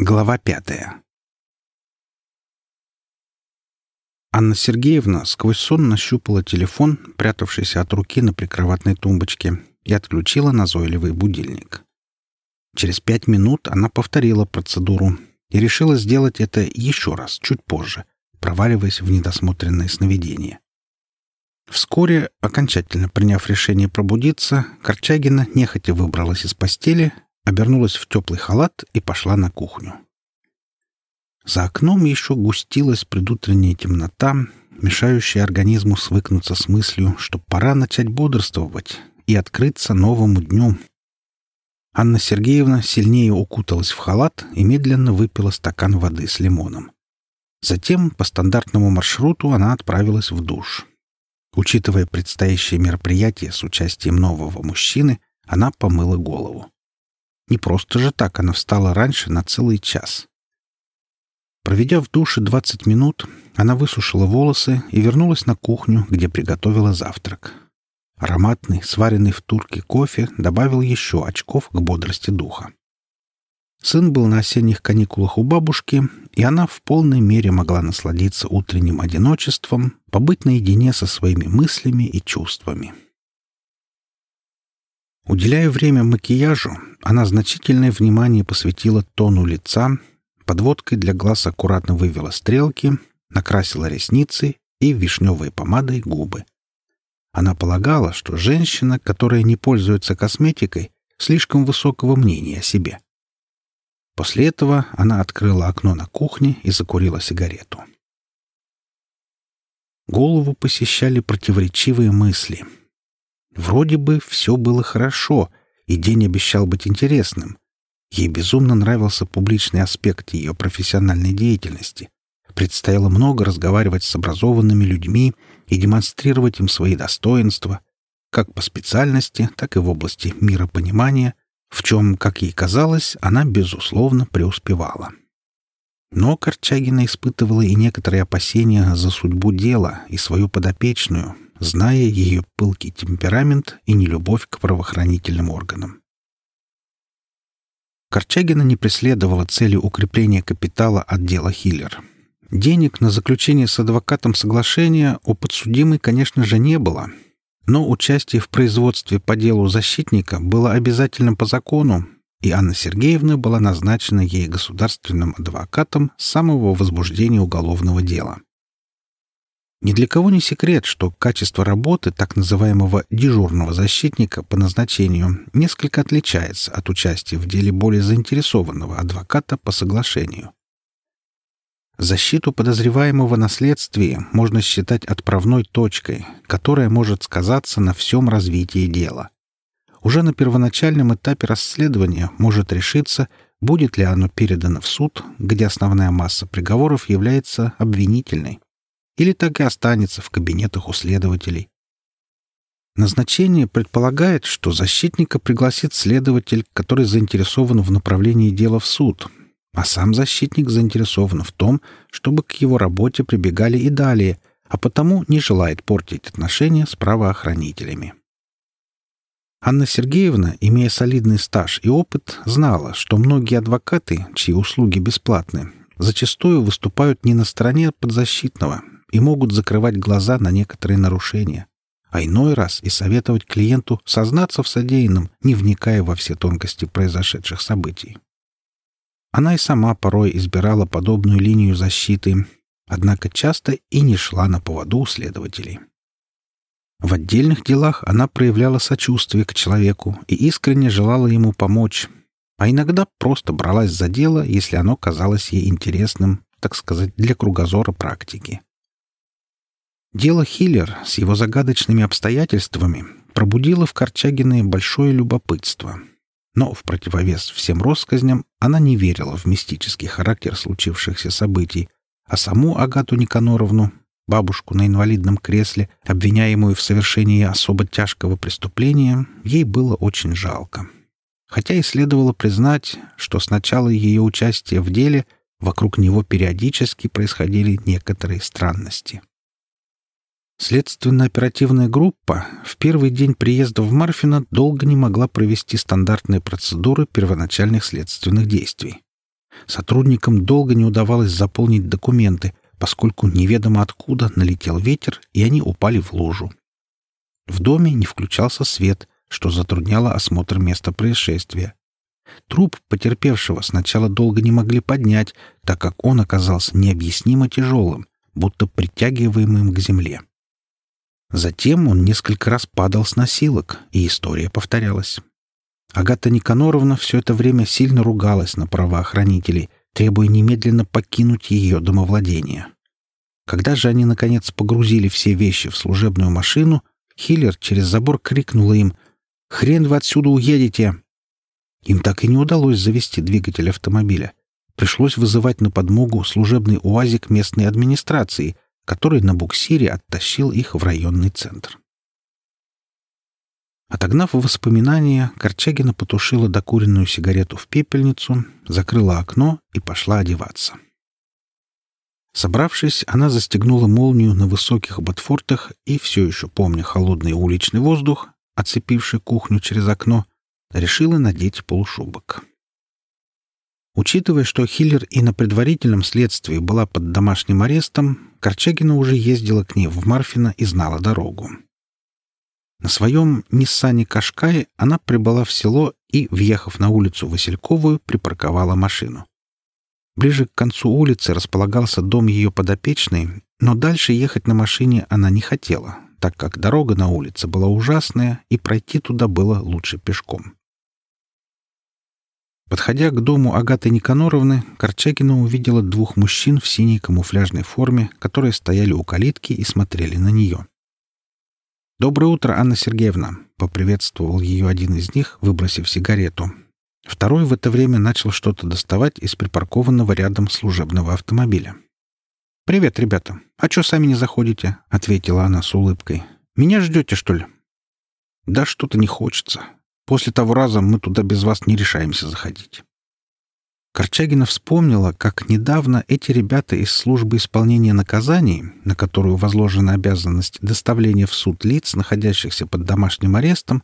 Глава пятая Анна Сергеевна сквозь сон нащупала телефон, прятавшийся от руки на прикроватной тумбочке, и отключила назойливый будильник. Через пять минут она повторила процедуру и решила сделать это еще раз, чуть позже, проваливаясь в недосмотренное сновидение. Вскоре, окончательно приняв решение пробудиться, Корчагина нехотя выбралась из постели, обернулась в теплый халат и пошла на кухню. За окном еще густилась предутренняя темнота, мешающая организму свыкнуться с мыслью, что пора начать бодрствовать и открыться новому дню. Анна Сергеевна сильнее укуталась в халат и медленно выпила стакан воды с лимоном. Затем по стандартному маршруту она отправилась в душ. Учитывая предстоящее мероприятие с участием нового мужчины, она помыла голову. Не просто же так она встала раньше на целый час. Проведя в душе 20 минут, она высушила волосы и вернулась на кухню, где приготовила завтрак. Ароматный, сваренный в турке кофе добавил еще очков к бодрости духа. Сын был на осенних каникулах у бабушки, и она в полной мере могла насладиться утренним одиночеством, побыть наедине со своими мыслями и чувствами. Уделяя время макияжу, она значительное внимание посвятила тону лица, подводкой для глаз аккуратно вывела стрелки, накрасила ресницы и вишневой помадой губы. Она полагала, что женщина, которая не пользуется косметикой, слишком высокого мнения о себе — После этого она открыла окно на кухне и закурила сигарету. Голову посещали противоречивые мысли. Вроде бы все было хорошо, и день обещал быть интересным. Ей безумно нравился публичный аспект ее профессиональной деятельности. Предстояло много разговаривать с образованными людьми и демонстрировать им свои достоинства, как по специальности, так и в области миропонимания — в чем, как ей казалось, она, безусловно, преуспевала. Но Корчагина испытывала и некоторые опасения за судьбу дела и свою подопечную, зная ее пылкий темперамент и нелюбовь к правоохранительным органам. Корчагина не преследовала цели укрепления капитала отдела Хиллер. Денег на заключение с адвокатом соглашения у подсудимой, конечно же, не было — но участие в производстве по делу защитника было обязательным по закону, и Анна Сергеевна была назначена ей государственным адвокатом с самого возбуждения уголовного дела. Ни для кого не секрет, что качество работы так называемого дежурного защитника по назначению несколько отличается от участия в деле более заинтересованного адвоката по соглашению. Защиту подозреваемого на следствии можно считать отправной точкой, которая может сказаться на всем развитии дела. Уже на первоначальном этапе расследования может решиться, будет ли оно передано в суд, где основная масса приговоров является обвинительной, или так и останется в кабинетах у следователей. Назначение предполагает, что защитника пригласит следователь, который заинтересован в направлении дела в суд, а сам защитник заинтересован в том, чтобы к его работе прибегали и далее, а потому не желает портить отношения с правоохранителями. Анна Сергеевна, имея солидный стаж и опыт, знала, что многие адвокаты, чьи услуги бесплатны, зачастую выступают не на стороне подзащитного и могут закрывать глаза на некоторые нарушения, а иной раз и советовать клиенту сознаться в содеянном, не вникая во все тонкости произошедших событий. Она и сама порой избирала подобную линию защиты, однако часто и не шла на поводу у следователей. В отдельных делах она проявляла сочувствие к человеку и искренне желала ему помочь, а иногда просто бралась за дело, если оно казалось ей интересным, так сказать, для кругозора практики. Дело Хиллер с его загадочными обстоятельствами пробудило в Корчагине большое любопытство — но в противовес всем россказням она не верила в мистический характер случившихся событий, а саму Агату Никаноровну, бабушку на инвалидном кресле, обвиняемую в совершении особо тяжкого преступления, ей было очень жалко. Хотя и следовало признать, что с начала ее участия в деле вокруг него периодически происходили некоторые странности. Следственно-оперативная группа в первый день приезда в Марфино долго не могла провести стандартные процедуры первоначальных следственных действий. Сотрудникам долго не удавалось заполнить документы, поскольку неведомо откуда налетел ветер, и они упали в лужу. В доме не включался свет, что затрудняло осмотр места происшествия. Труп потерпевшего сначала долго не могли поднять, так как он оказался необъяснимо тяжелым, будто притягиваемым к земле. Затем он несколько раз падал с носилок, и история повторялась. Агата Никаноровна все это время сильно ругалась на правоохранителей, требуя немедленно покинуть ее домовладение. Когда же они, наконец, погрузили все вещи в служебную машину, Хиллер через забор крикнула им «Хрен вы отсюда уедете!» Им так и не удалось завести двигатель автомобиля. Пришлось вызывать на подмогу служебный УАЗик местной администрации, который на буксире оттащил их в районный центр. Отогнав воспоминания, Корчагина потушила докуренную сигарету в пепельницу, закрыла окно и пошла одеваться. Собравшись, она застегнула молнию на высоких ботфортах и, все еще помня холодный уличный воздух, оцепивший кухню через окно, решила надеть полушубок. Учитывая, что Хиллер и на предварительном следствии была под домашним арестом, Корчагина уже ездила к ней в Марфино и знала дорогу. На своем Ниссане Кашкае она прибыла в село и, въехав на улицу Васильковую, припарковала машину. Ближе к концу улицы располагался дом ее подопечной, но дальше ехать на машине она не хотела, так как дорога на улице была ужасная, и пройти туда было лучше пешком. Подходя к дому Агаты Никаноровны, Корчагина увидела двух мужчин в синей камуфляжной форме, которые стояли у калитки и смотрели на нее. «Доброе утро, Анна Сергеевна!» — поприветствовал ее один из них, выбросив сигарету. Второй в это время начал что-то доставать из припаркованного рядом служебного автомобиля. «Привет, ребята! А чё сами не заходите?» — ответила она с улыбкой. «Меня ждете, что ли?» «Да что-то не хочется. После того раза мы туда без вас не решаемся заходить». Корчагина вспомнила, как недавно эти ребята из службы исполнения наказаний, на которую возложена обязанность доставления в суд лиц, находящихся под домашним арестом,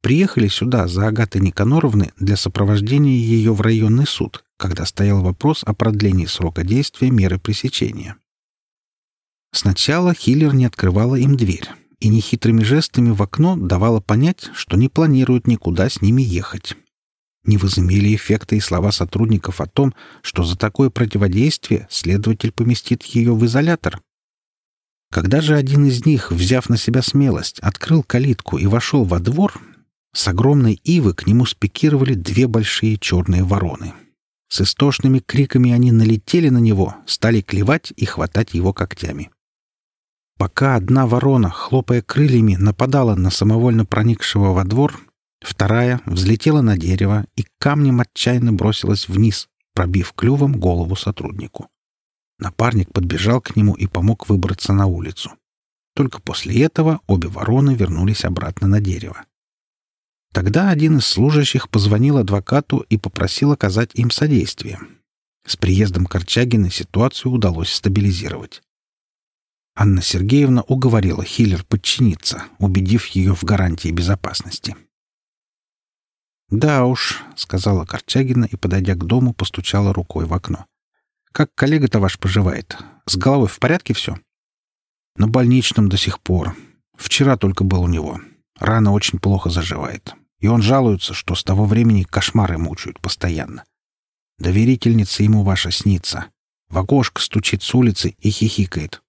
приехали сюда за Агатой Никаноровной для сопровождения ее в районный суд, когда стоял вопрос о продлении срока действия меры пресечения. Сначала Хиллер не открывала им дверь и нехитрыми жестами в окно давала понять, что не планирует никуда с ними ехать не возымели эффекта и слова сотрудников о том, что за такое противодействие следователь поместит ее в изолятор. Когда же один из них, взяв на себя смелость, открыл калитку и вошел во двор, с огромной ивы к нему спикировали две большие черные вороны. С истошными криками они налетели на него, стали клевать и хватать его когтями. Пока одна ворона, хлопая крыльями, нападала на самовольно проникшего во двор, Вторая взлетела на дерево и камнем отчаянно бросилась вниз, пробив клювом голову сотруднику. Напарник подбежал к нему и помог выбраться на улицу. Только после этого обе вороны вернулись обратно на дерево. Тогда один из служащих позвонил адвокату и попросил оказать им содействие. С приездом Корчагина ситуацию удалось стабилизировать. Анна Сергеевна уговорила Хиллер подчиниться, убедив ее в гарантии безопасности. «Да уж», — сказала Корчагина и, подойдя к дому, постучала рукой в окно. «Как коллега-то ваш поживает? С головой в порядке все?» «На больничном до сих пор. Вчера только был у него. Рана очень плохо заживает. И он жалуется, что с того времени кошмары мучают постоянно. Доверительница ему ваша снится. В окошко стучит с улицы и хихикает.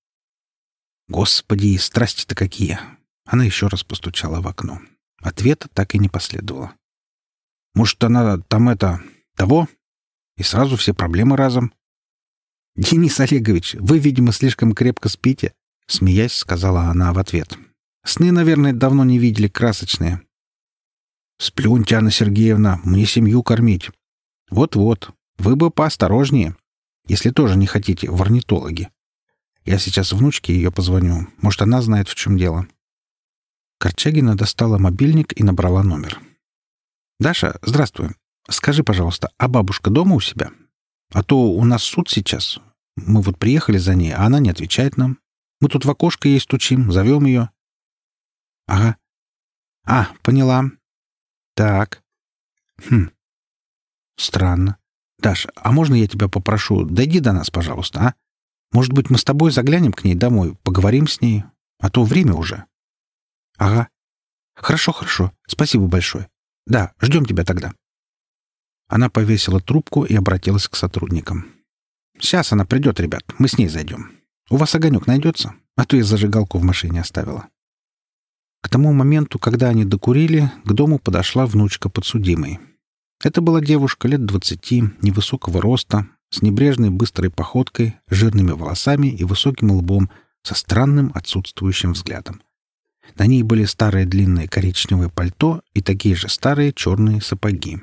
Господи, страсти-то какие!» Она еще раз постучала в окно. Ответа так и не последовало. Может, она там это... того? И сразу все проблемы разом. «Денис Олегович, вы, видимо, слишком крепко спите», — смеясь, сказала она в ответ. «Сны, наверное, давно не видели красочные». «Сплюньте, Анна Сергеевна, мне семью кормить». «Вот-вот, вы бы поосторожнее, если тоже не хотите в орнитологи. Я сейчас внучке ее позвоню. Может, она знает, в чем дело». Корчагина достала мобильник и набрала номер. «Даша, здравствуй. Скажи, пожалуйста, а бабушка дома у себя? А то у нас суд сейчас. Мы вот приехали за ней, а она не отвечает нам. Мы тут в окошко ей стучим, зовем ее». «Ага. А, поняла. Так. Хм. Странно. Даш, а можно я тебя попрошу, дойди до нас, пожалуйста, а? Может быть, мы с тобой заглянем к ней домой, поговорим с ней, а то время уже». «Ага. Хорошо, хорошо. Спасибо большое. Да, ждем тебя тогда». Она повесила трубку и обратилась к сотрудникам. «Сейчас она придет, ребят. Мы с ней зайдем. У вас огонек найдется? А то я зажигалку в машине оставила». К тому моменту, когда они докурили, к дому подошла внучка подсудимой. Это была девушка лет двадцати, невысокого роста, с небрежной быстрой походкой, жирными волосами и высоким лбом, со странным отсутствующим взглядом. На ней были старые длинные коричневые пальто и такие же старые черные сапоги.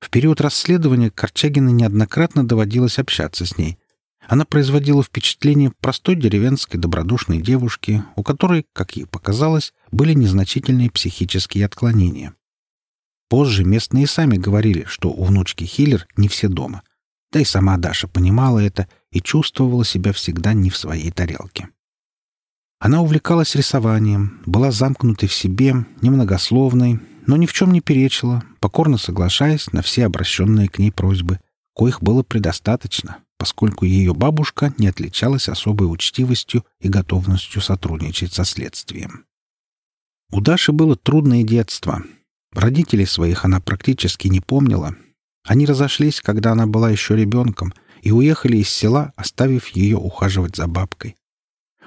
В период расследования Корчагина неоднократно доводилось общаться с ней. Она производила впечатление простой деревенской добродушной девушки, у которой, как ей показалось, были незначительные психические отклонения. Позже местные сами говорили, что у внучки Хиллер не все дома. Да и сама Даша понимала это и чувствовала себя всегда не в своей тарелке. Она увлекалась рисованием, была замкнутой в себе, немногословной, но ни в чем не перечила, покорно соглашаясь на все обращенные к ней просьбы, коих было предостаточно, поскольку ее бабушка не отличалась особой учтивостью и готовностью сотрудничать со следствием. У Даши было трудное детство. Родителей своих она практически не помнила. Они разошлись, когда она была еще ребенком, и уехали из села, оставив ее ухаживать за бабкой.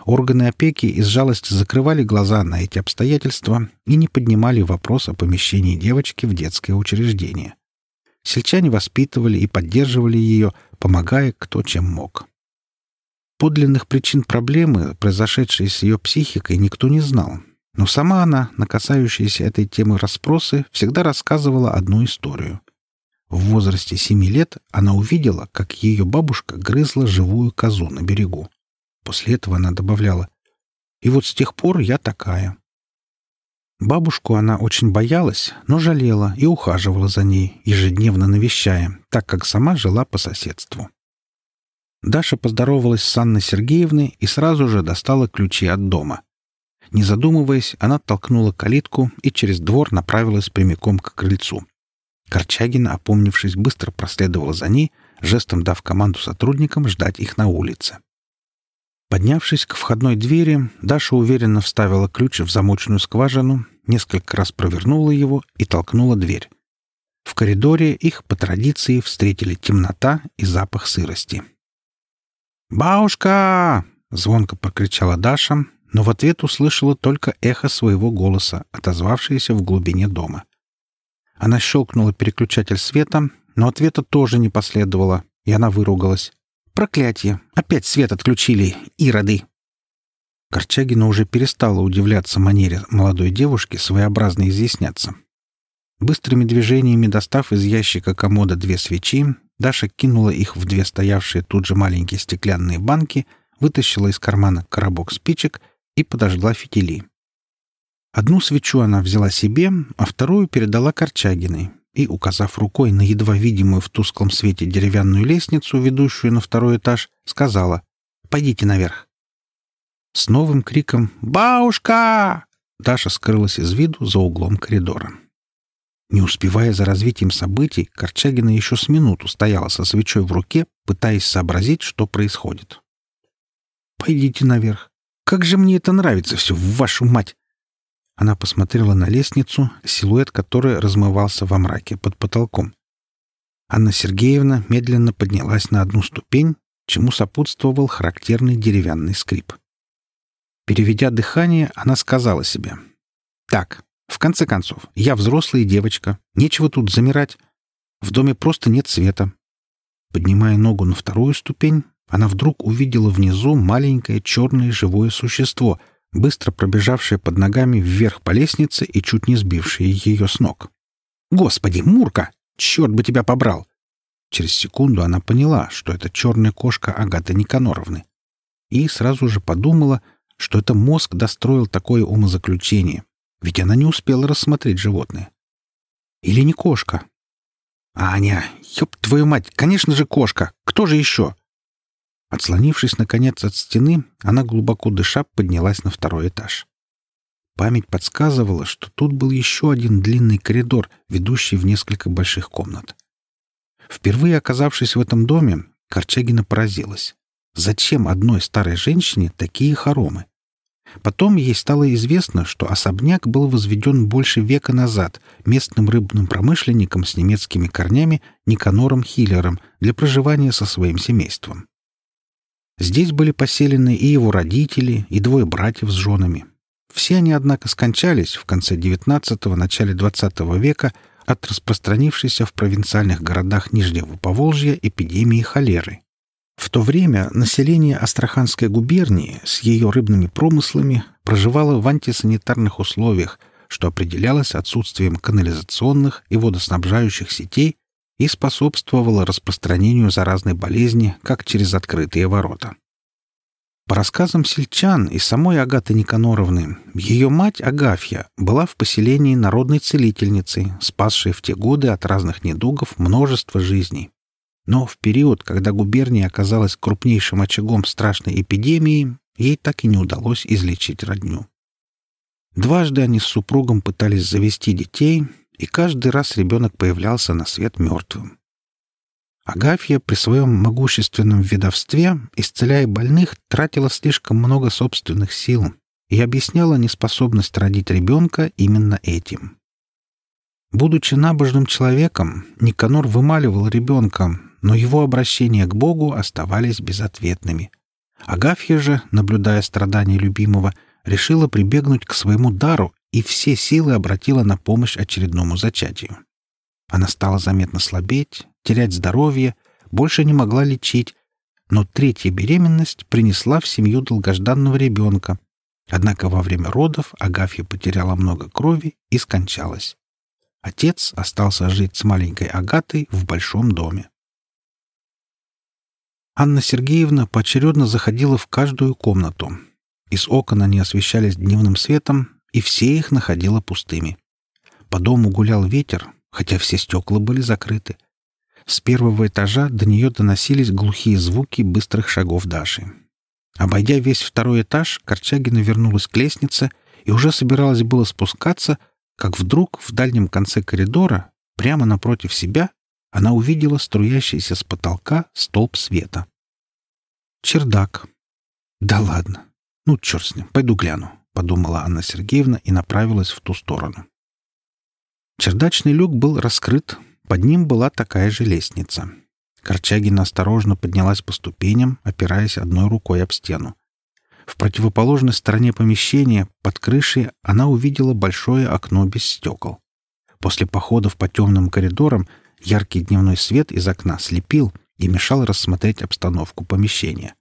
Органы опеки из жалости закрывали глаза на эти обстоятельства и не поднимали вопрос о помещении девочки в детское учреждение. Сельчане воспитывали и поддерживали ее, помогая кто чем мог. Подлинных причин проблемы, произошедшей с ее психикой, никто не знал. Но сама она, на касающиеся этой темы расспросы, всегда рассказывала одну историю. В возрасте семи лет она увидела, как ее бабушка грызла живую козу на берегу. После этого она добавляла «И вот с тех пор я такая». Бабушку она очень боялась, но жалела и ухаживала за ней, ежедневно навещая, так как сама жила по соседству. Даша поздоровалась с Анной Сергеевной и сразу же достала ключи от дома. Не задумываясь, она толкнула калитку и через двор направилась прямиком к крыльцу. Корчагина, опомнившись, быстро проследовала за ней, жестом дав команду сотрудникам ждать их на улице. Поднявшись к входной двери, Даша уверенно вставила ключ в замочную скважину, несколько раз провернула его и толкнула дверь. В коридоре их по традиции встретили темнота и запах сырости. «Бабушка!» — звонко прокричала Даша, но в ответ услышала только эхо своего голоса, отозвавшееся в глубине дома. Она щелкнула переключатель света, но ответа тоже не последовало, и она выругалась. Проклятие! Опять свет отключили, ироды!» Корчагина уже перестала удивляться манере молодой девушки своеобразно изъясняться. Быстрыми движениями достав из ящика комода две свечи, Даша кинула их в две стоявшие тут же маленькие стеклянные банки, вытащила из кармана коробок спичек и подожгла фитили. Одну свечу она взяла себе, а вторую передала Корчагиной, и, указав рукой на едва видимую в тусклом свете деревянную лестницу, ведущую на второй этаж, сказала «Пойдите наверх». С новым криком «Бабушка!» Даша скрылась из виду за углом коридора. Не успевая за развитием событий, Корчагина еще с минуту стояла со свечой в руке, пытаясь сообразить, что происходит. «Пойдите наверх. Как же мне это нравится все, в вашу мать!» Она посмотрела на лестницу, силуэт которой размывался во мраке под потолком. Анна Сергеевна медленно поднялась на одну ступень, чему сопутствовал характерный деревянный скрип. Переведя дыхание, она сказала себе. «Так, в конце концов, я взрослая девочка, нечего тут замирать. В доме просто нет света». Поднимая ногу на вторую ступень, она вдруг увидела внизу маленькое черное живое существо — быстро пробежавшая под ногами вверх по лестнице и чуть не сбившая ее с ног. «Господи, Мурка! Черт бы тебя побрал!» Через секунду она поняла, что это черная кошка Агаты Никаноровны. И сразу же подумала, что это мозг достроил такое умозаключение, ведь она не успела рассмотреть животное. Или не кошка? «Аня, ёб твою мать, конечно же кошка! Кто же еще?» Отслонившись, наконец, от стены, она, глубоко дыша, поднялась на второй этаж. Память подсказывала, что тут был еще один длинный коридор, ведущий в несколько больших комнат. Впервые оказавшись в этом доме, Корчагина поразилась. Зачем одной старой женщине такие хоромы? Потом ей стало известно, что особняк был возведен больше века назад местным рыбным промышленником с немецкими корнями Никанором Хиллером для проживания со своим семейством. Здесь были поселены и его родители, и двое братьев с женами. Все они, однако, скончались в конце XIX – начале XX века от распространившейся в провинциальных городах Нижнего Поволжья эпидемии холеры. В то время население Астраханской губернии с ее рыбными промыслами проживало в антисанитарных условиях, что определялось отсутствием канализационных и водоснабжающих сетей и способствовало распространению заразной болезни как через открытые ворота. По рассказам сельчан и самой Агаты Никаноровны, ее мать Агафья была в поселении народной целительницей, спасшей в те годы от разных недугов множество жизней. Но в период, когда губерния оказалась крупнейшим очагом страшной эпидемии, ей так и не удалось излечить родню. Дважды они с супругом пытались завести детей, и каждый раз ребенок появлялся на свет мертвым. Агафья при своем могущественном ведовстве, исцеляя больных, тратила слишком много собственных сил и объясняла неспособность родить ребенка именно этим. Будучи набожным человеком, Никанор вымаливал ребенка, но его обращения к Богу оставались безответными. Агафья же, наблюдая страдания любимого, решила прибегнуть к своему дару и все силы обратила на помощь очередному зачатию. Она стала заметно слабеть, терять здоровье, больше не могла лечить, но третья беременность принесла в семью долгожданного ребенка. Однако во время родов Агафья потеряла много крови и скончалась. Отец остался жить с маленькой Агатой в большом доме. Анна Сергеевна поочередно заходила в каждую комнату. Из окон они освещались дневным светом, и все их находила пустыми. По дому гулял ветер, хотя все стекла были закрыты. С первого этажа до нее доносились глухие звуки быстрых шагов Даши. Обойдя весь второй этаж, Корчагина вернулась к лестнице и уже собиралась было спускаться, как вдруг в дальнем конце коридора, прямо напротив себя, она увидела струящийся с потолка столб света. Чердак. Да ладно. Ну, черт с ним, пойду гляну, подумала Анна Сергеевна и направилась в ту сторону. Чердачный люк был раскрыт, под ним была такая же лестница. Корчагина осторожно поднялась по ступеням, опираясь одной рукой об стену. В противоположной стороне помещения, под крышей, она увидела большое окно без стекол. После походов по темным коридорам Яркий дневной свет из окна слепил и мешал рассмотреть обстановку помещения.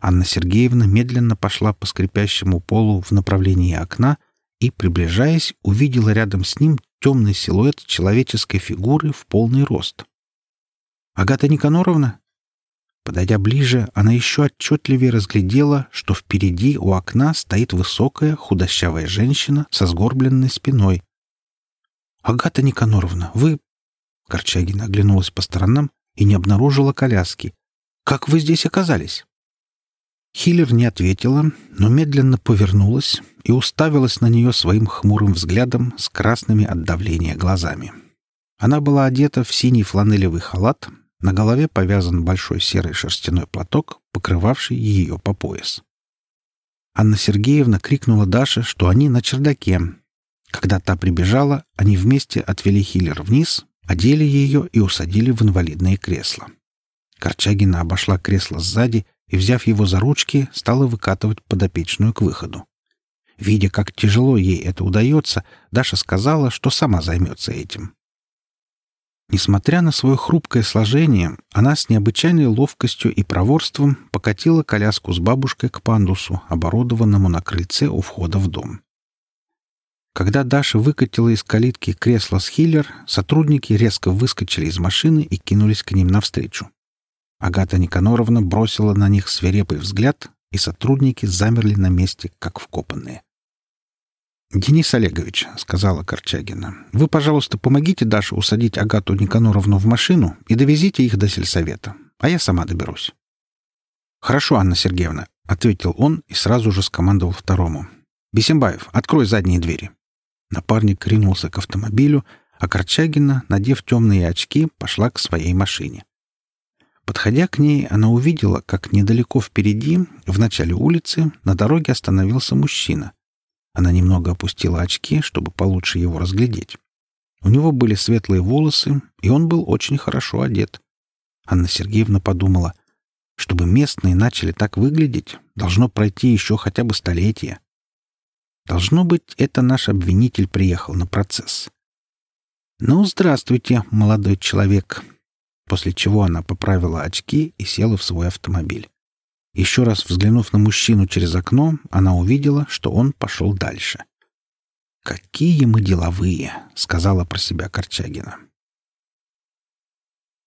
Анна Сергеевна медленно пошла по скрипящему полу в направлении окна и, приближаясь, увидела рядом с ним темный силуэт человеческой фигуры в полный рост. «Агата Никаноровна?» Подойдя ближе, она еще отчетливее разглядела, что впереди у окна стоит высокая худощавая женщина со сгорбленной спиной. «Агата Никаноровна, вы Корчагина оглянулась по сторонам и не обнаружила коляски. «Как вы здесь оказались?» Хиллер не ответила, но медленно повернулась и уставилась на нее своим хмурым взглядом с красными от давления глазами. Она была одета в синий фланелевый халат, на голове повязан большой серый шерстяной платок, покрывавший ее по пояс. Анна Сергеевна крикнула Даше, что они на чердаке. Когда та прибежала, они вместе отвели Хиллер вниз, одели ее и усадили в инвалидное кресло. Корчагина обошла кресло сзади и, взяв его за ручки, стала выкатывать подопечную к выходу. Видя, как тяжело ей это удается, Даша сказала, что сама займется этим. Несмотря на свое хрупкое сложение, она с необычайной ловкостью и проворством покатила коляску с бабушкой к пандусу, оборудованному на крыльце у входа в дом. Когда Даша выкатила из калитки кресло с Хиллер, сотрудники резко выскочили из машины и кинулись к ним навстречу. Агата Никаноровна бросила на них свирепый взгляд, и сотрудники замерли на месте, как вкопанные. «Денис Олегович», — сказала Корчагина, — «вы, пожалуйста, помогите Даше усадить Агату Никаноровну в машину и довезите их до сельсовета, а я сама доберусь». «Хорошо, Анна Сергеевна», — ответил он и сразу же скомандовал второму. «Бесимбаев, открой задние двери». Напарник ринулся к автомобилю, а Корчагина, надев темные очки, пошла к своей машине. Подходя к ней, она увидела, как недалеко впереди, в начале улицы, на дороге остановился мужчина. Она немного опустила очки, чтобы получше его разглядеть. У него были светлые волосы, и он был очень хорошо одет. Анна Сергеевна подумала, чтобы местные начали так выглядеть, должно пройти еще хотя бы столетие. Должно быть, это наш обвинитель приехал на процесс. «Ну, здравствуйте, молодой человек», после чего она поправила очки и села в свой автомобиль. Еще раз взглянув на мужчину через окно, она увидела, что он пошел дальше. «Какие мы деловые!» — сказала про себя Корчагина.